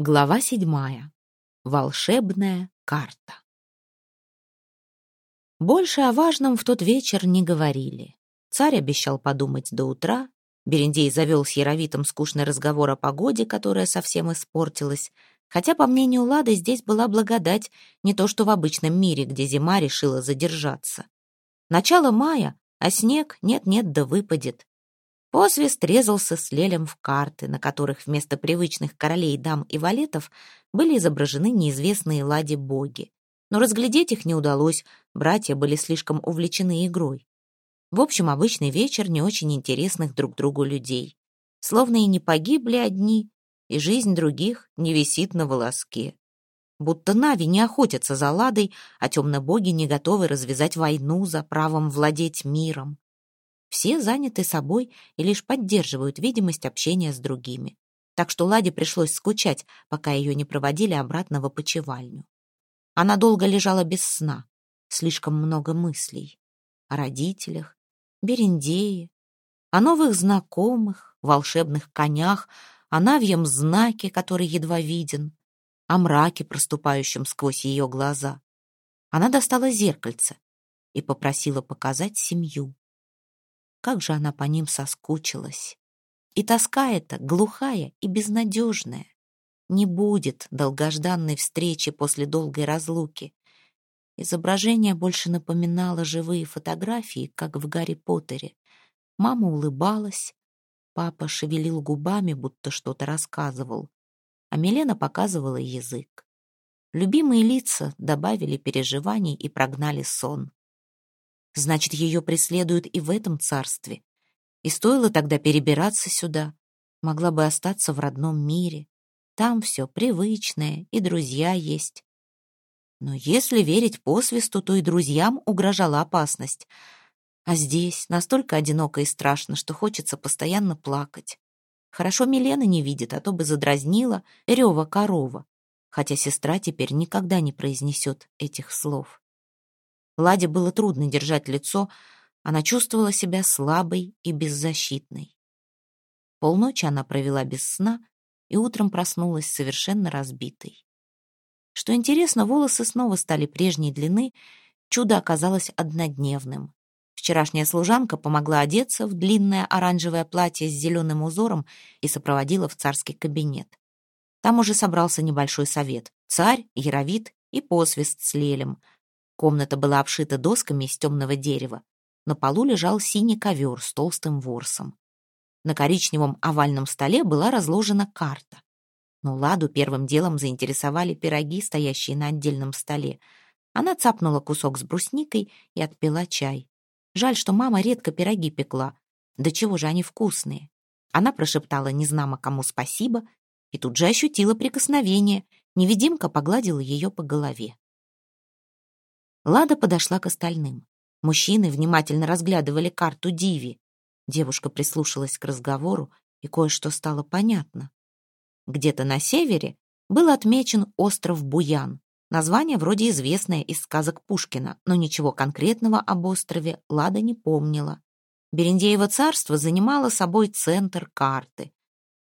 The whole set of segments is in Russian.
Глава седьмая. Волшебная карта. Больше о важном в тот вечер не говорили. Царь обещал подумать до утра. Берендей завел с Яровитом скучный разговор о погоде, которая совсем испортилась. Хотя, по мнению Лады, здесь была благодать, не то что в обычном мире, где зима решила задержаться. Начало мая, а снег нет-нет да выпадет. Посвист резался с Лелем в карты, на которых вместо привычных королей, дам и валетов были изображены неизвестные ладе боги. Но разглядеть их не удалось, братья были слишком увлечены игрой. В общем, обычный вечер не очень интересных друг другу людей. Словно и не погибли одни, и жизнь других не висит на волоске. Будто Нави не охотятся за Ладой, а темно-боги не готовы развязать войну за правом владеть миром. Все заняты собой и лишь поддерживают видимость общения с другими. Так что Ладе пришлось скучать, пока ее не проводили обратно в опочивальню. Она долго лежала без сна, слишком много мыслей. О родителях, Берендее, о новых знакомых, волшебных конях, о навьем знаке, который едва виден, о мраке, проступающем сквозь ее глаза. Она достала зеркальце и попросила показать семью. Как же она по ним соскучилась. И тоска эта глухая и безнадежная. Не будет долгожданной встречи после долгой разлуки. Изображение больше напоминало живые фотографии, как в Гарри Поттере. Мама улыбалась, папа шевелил губами, будто что-то рассказывал, а Милена показывала язык. Любимые лица добавили переживаний и прогнали сон. Значит, ее преследуют и в этом царстве. И стоило тогда перебираться сюда. Могла бы остаться в родном мире. Там все привычное, и друзья есть. Но если верить посвисту, то и друзьям угрожала опасность. А здесь настолько одиноко и страшно, что хочется постоянно плакать. Хорошо Милена не видит, а то бы задразнила рева корова, хотя сестра теперь никогда не произнесет этих слов. Ладе было трудно держать лицо, она чувствовала себя слабой и беззащитной. Полночи она провела без сна и утром проснулась совершенно разбитой. Что интересно, волосы снова стали прежней длины, чудо оказалось однодневным. Вчерашняя служанка помогла одеться в длинное оранжевое платье с зеленым узором и сопроводила в царский кабинет. Там уже собрался небольшой совет. Царь, Яровит и посвист с Лелем — Комната была обшита досками из темного дерева. На полу лежал синий ковер с толстым ворсом. На коричневом овальном столе была разложена карта. Но Ладу первым делом заинтересовали пироги, стоящие на отдельном столе. Она цапнула кусок с брусникой и отпила чай. Жаль, что мама редко пироги пекла. Да чего же они вкусные. Она прошептала незнамо кому спасибо и тут же ощутила прикосновение. Невидимка погладила ее по голове. Лада подошла к остальным. Мужчины внимательно разглядывали карту Диви. Девушка прислушалась к разговору, и кое-что стало понятно. Где-то на севере был отмечен остров Буян. Название вроде известное из сказок Пушкина, но ничего конкретного об острове Лада не помнила. Берендеево царство занимало собой центр карты.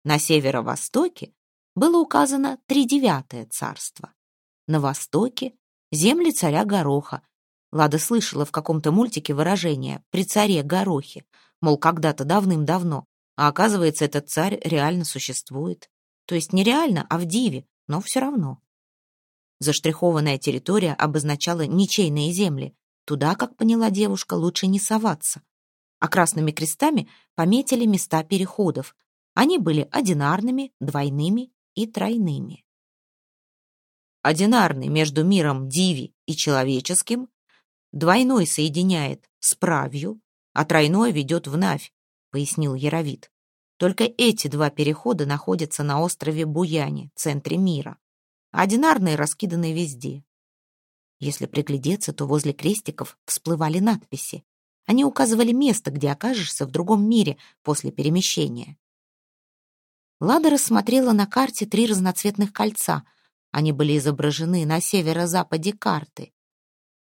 На северо-востоке было указано тридевятое царство. На востоке земли царя Гороха. Лада слышала в каком-то мультике выражение «при царе Горохе», мол, когда-то давным-давно, а оказывается, этот царь реально существует. То есть не реально, а в диве, но все равно. Заштрихованная территория обозначала ничейные земли. Туда, как поняла девушка, лучше не соваться. А красными крестами пометили места переходов. Они были одинарными, двойными и тройными одинарный между миром Диви и человеческим, двойной соединяет с правью, а тройной ведет в Навь, пояснил Яровит. Только эти два перехода находятся на острове Буяне, центре мира. Одинарные раскиданы везде. Если приглядеться, то возле крестиков всплывали надписи. Они указывали место, где окажешься в другом мире после перемещения. Лада рассмотрела на карте три разноцветных кольца — они были изображены на северо-западе карты.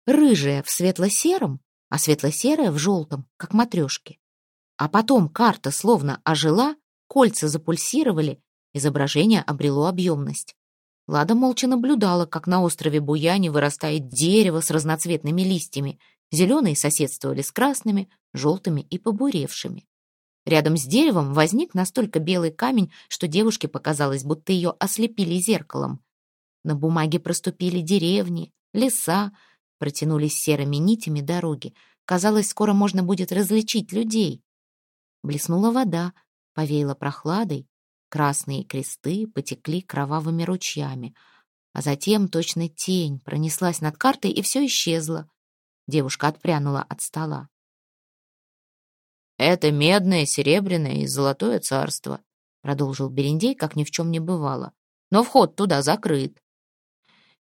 Рыжая в светло-сером, а светло-серая в желтом, как матрешки. А потом карта словно ожила, кольца запульсировали, Изображение обрело объемность. Лада молча наблюдала, как на острове Буяне вырастает дерево с разноцветными листьями. Зеленые соседствовали с красными, желтыми и побуревшими. Рядом с деревом возник настолько белый камень, что девушке показалось, будто ее ослепили зеркалом. На бумаге проступили деревни, леса, протянулись серыми нитями дороги. Казалось, скоро можно будет различить людей. Блеснула вода, повеяла прохладой, Красные кресты потекли кровавыми ручьями. А затем точно тень пронеслась над картой, и все исчезло. Девушка отпрянула от стола. «Это медное, серебряное и золотое царство», продолжил Берендей, как ни в чем не бывало. «Но вход туда закрыт».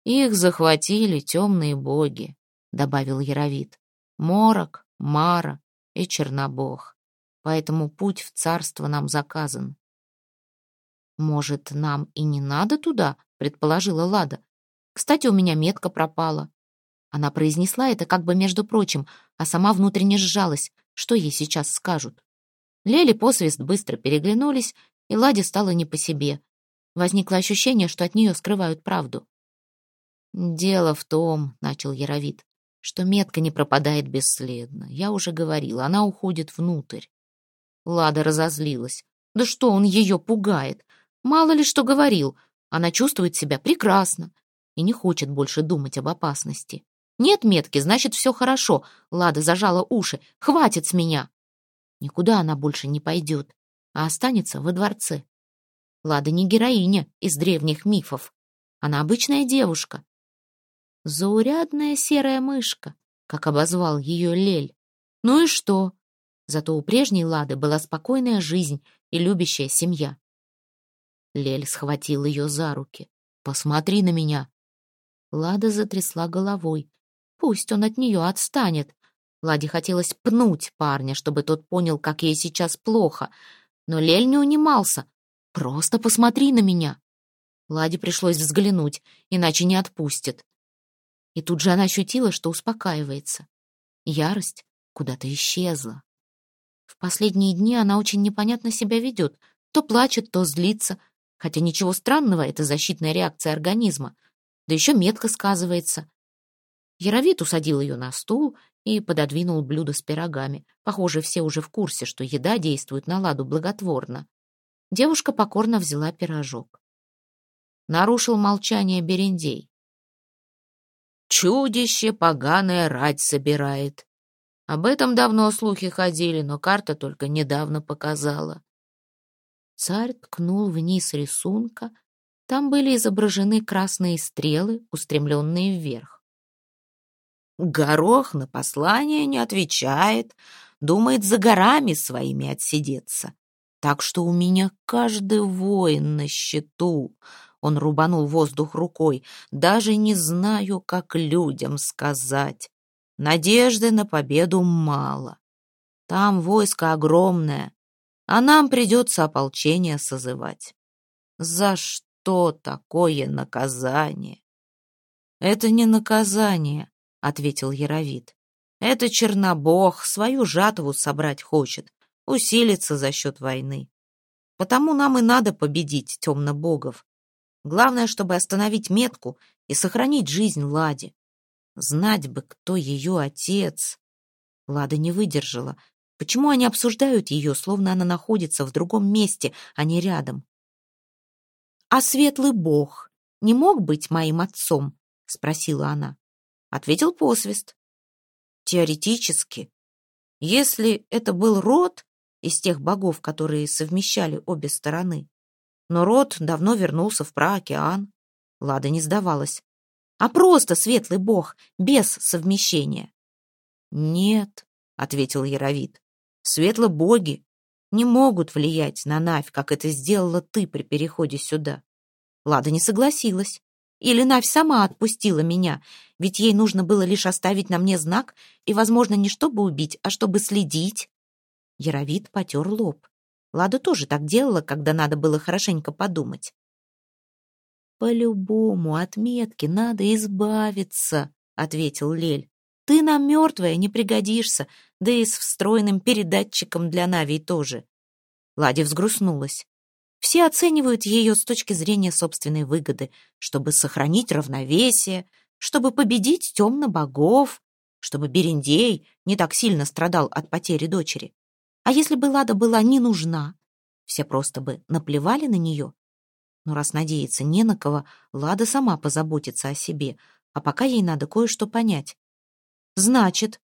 «Их захватили темные боги», — добавил Яровит. «Морок, Мара и Чернобог. Поэтому путь в царство нам заказан. «Может, нам и не надо туда?» — предположила Лада. «Кстати, у меня метка пропала». Она произнесла это как бы между прочим, а сама внутренне сжалась. Что ей сейчас скажут? Лели посвист быстро переглянулись, и Ладе стало не по себе. Возникло ощущение, что от нее скрывают правду. «Дело в том», — начал Яровит, — «что метка не пропадает бесследно. Я уже говорила, она уходит внутрь». Лада разозлилась. «Да что он ее пугает? Мало ли что говорил, она чувствует себя прекрасно и не хочет больше думать об опасности. Нет метки, значит, все хорошо. Лада зажала уши. Хватит с меня. Никуда она больше не пойдет, а останется во дворце. Лада не героиня из древних мифов. Она обычная девушка. Заурядная серая мышка, как обозвал ее Лель. Ну и что? Зато у прежней Лады была спокойная жизнь и любящая семья. Лель схватил ее за руки. «Посмотри на меня!» Лада затрясла головой. «Пусть он от нее отстанет!» Ладе хотелось пнуть парня, чтобы тот понял, как ей сейчас плохо. Но Лель не унимался. «Просто посмотри на меня!» Ладе пришлось взглянуть, иначе не отпустит. И тут же она ощутила, что успокаивается. Ярость куда-то исчезла. В последние дни она очень непонятно себя ведет. То плачет, то злится, Хотя ничего странного, это защитная реакция организма. Да еще метко сказывается. Яровит усадил ее на стул и пододвинул блюдо с пирогами. Похоже, все уже в курсе, что еда действует на ладу благотворно. Девушка покорно взяла пирожок. Нарушил молчание Берендей. «Чудище поганое рать собирает. Об этом давно слухи ходили, но карта только недавно показала. Царь ткнул вниз рисунка. Там были изображены красные стрелы, устремленные вверх. Горох на послание не отвечает, думает за горами своими отсидеться. Так что у меня каждый воин на счету. Он рубанул воздух рукой. Даже не знаю, как людям сказать. Надежды на победу мало. Там войско огромное, а нам придется ополчение созывать. За что такое наказание? Это не наказание, ответил Яровит. Это Чернобог свою жатву собрать хочет, усилиться за счет войны. Потому нам и надо победить темнобогов. Главное, чтобы остановить метку и сохранить жизнь Ладе. Знать бы, кто ее отец. Лада не выдержала, Почему они обсуждают ее, словно она находится в другом месте, а не рядом? «А светлый бог не мог быть моим отцом?» — спросила она. Ответил посвист. «Теоретически. Если это был род из тех богов, которые совмещали обе стороны. Но род давно вернулся в праокеан. Лада не сдавалась. А просто светлый бог, без совмещения. «Нет», — ответил Яровит. Светло-боги не могут влиять на Навь, как это сделала ты при переходе сюда. Лада не согласилась. Или Навь сама отпустила меня, ведь ей нужно было лишь оставить на мне знак, и, возможно, не чтобы убить, а чтобы следить. Яровит потер лоб. Лада тоже так делала, когда надо было хорошенько подумать. «По-любому от метки надо избавиться», — ответил Лель. Ты нам мертвая не пригодишься, да и с встроенным передатчиком для Навий тоже. Ладя взгрустнулась. Все оценивают ее с точки зрения собственной выгоды, чтобы сохранить равновесие, чтобы победить темно-богов, чтобы Берендей не так сильно страдал от потери дочери. А если бы Лада была не нужна, все просто бы наплевали на нее. Но раз надеяться не на кого, Лада сама позаботится о себе, а пока ей надо кое-что понять. «Значит,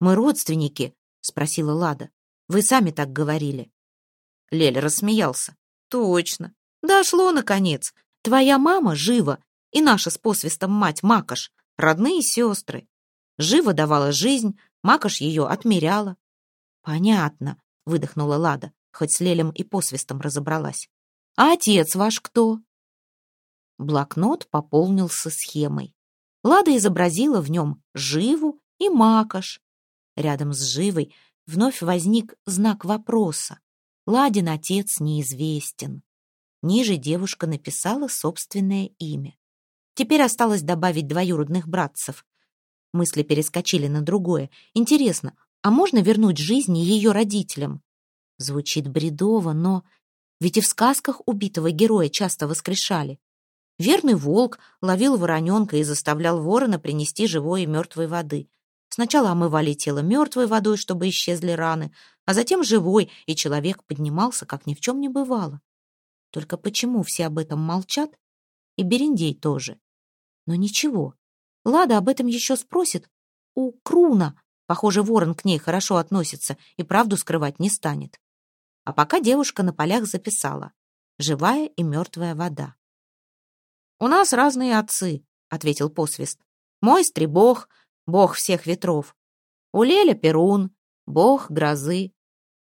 мы родственники?» — спросила Лада. «Вы сами так говорили». Лель рассмеялся. «Точно. Дошло, наконец. Твоя мама жива, и наша с посвистом мать Макаш, родные сестры. Жива давала жизнь, Макаш ее отмеряла». «Понятно», — выдохнула Лада, хоть с Лелем и посвистом разобралась. «А отец ваш кто?» Блокнот пополнился схемой. Лада изобразила в нем Живу и Макаш. Рядом с Живой вновь возник знак вопроса. Ладин отец неизвестен. Ниже девушка написала собственное имя. Теперь осталось добавить двоюродных братцев. Мысли перескочили на другое. Интересно, а можно вернуть жизни ее родителям? Звучит бредово, но... Ведь и в сказках убитого героя часто воскрешали. Верный волк ловил вороненка и заставлял ворона принести живой и мертвой воды. Сначала омывали тело мертвой водой, чтобы исчезли раны, а затем живой, и человек поднимался, как ни в чем не бывало. Только почему все об этом молчат? И Берендей тоже. Но ничего. Лада об этом еще спросит. У Круна. Похоже, ворон к ней хорошо относится и правду скрывать не станет. А пока девушка на полях записала. Живая и мертвая вода. «У нас разные отцы», — ответил посвист. «Мой стребог, бог всех ветров. У Леля Перун, бог грозы.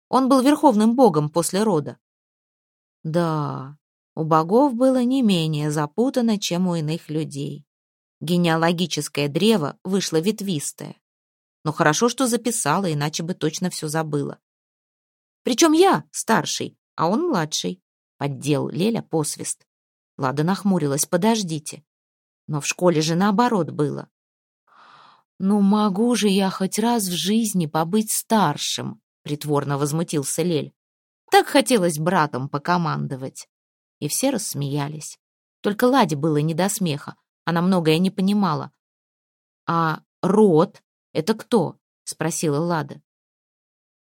Он был верховным богом после рода». Да, у богов было не менее запутано, чем у иных людей. Генеалогическое древо вышло ветвистое. Но хорошо, что записала, иначе бы точно все забыла. Причем я старший, а он младший, поддел Леля посвист. Лада нахмурилась. «Подождите. Но в школе же наоборот было». «Ну, могу же я хоть раз в жизни побыть старшим», — притворно возмутился Лель. «Так хотелось братом покомандовать». И все рассмеялись. Только Ладе было не до смеха. Она многое не понимала. «А род — это кто?» — спросила Лада.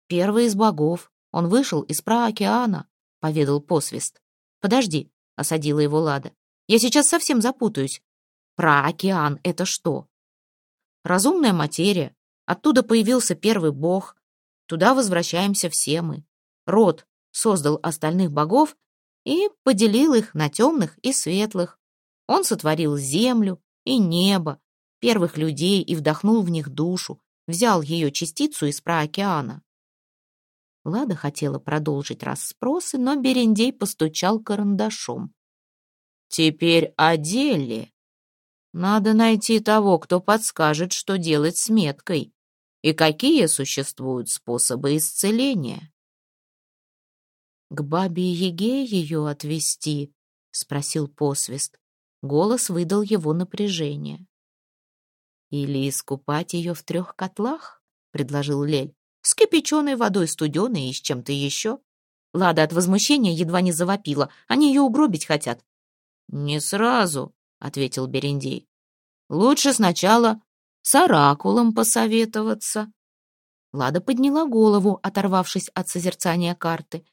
«Первый из богов. Он вышел из праокеана», — поведал посвист. «Подожди, — осадила его Лада. «Я сейчас совсем запутаюсь. Про океан — это что?» «Разумная материя. Оттуда появился первый бог. Туда возвращаемся все мы. Род создал остальных богов и поделил их на темных и светлых. Он сотворил землю и небо, первых людей и вдохнул в них душу, взял ее частицу из праокеана. Лада хотела продолжить расспросы, но Берендей постучал карандашом. «Теперь о деле. Надо найти того, кто подскажет, что делать с меткой и какие существуют способы исцеления». «К бабе Еге ее отвезти?» — спросил посвист. Голос выдал его напряжение. «Или искупать ее в трех котлах?» — предложил Лель с кипяченой водой студеной и с чем-то еще. Лада от возмущения едва не завопила. Они ее угробить хотят. «Не сразу», — ответил Берендей. «Лучше сначала с оракулом посоветоваться». Лада подняла голову, оторвавшись от созерцания карты.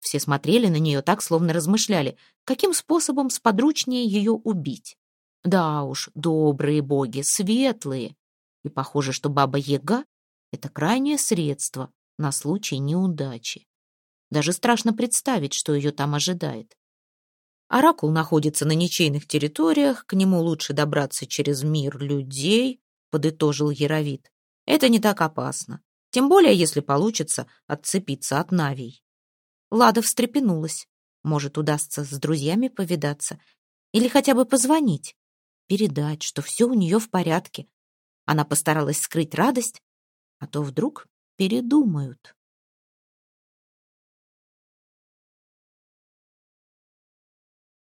Все смотрели на нее так, словно размышляли, каким способом сподручнее ее убить. Да уж, добрые боги, светлые. И похоже, что баба Яга это крайнее средство на случай неудачи. Даже страшно представить, что ее там ожидает. Оракул находится на ничейных территориях, к нему лучше добраться через мир людей, подытожил Яровит. Это не так опасно, тем более если получится отцепиться от Навий. Лада встрепенулась. Может, удастся с друзьями повидаться или хотя бы позвонить, передать, что все у нее в порядке. Она постаралась скрыть радость, а то вдруг передумают.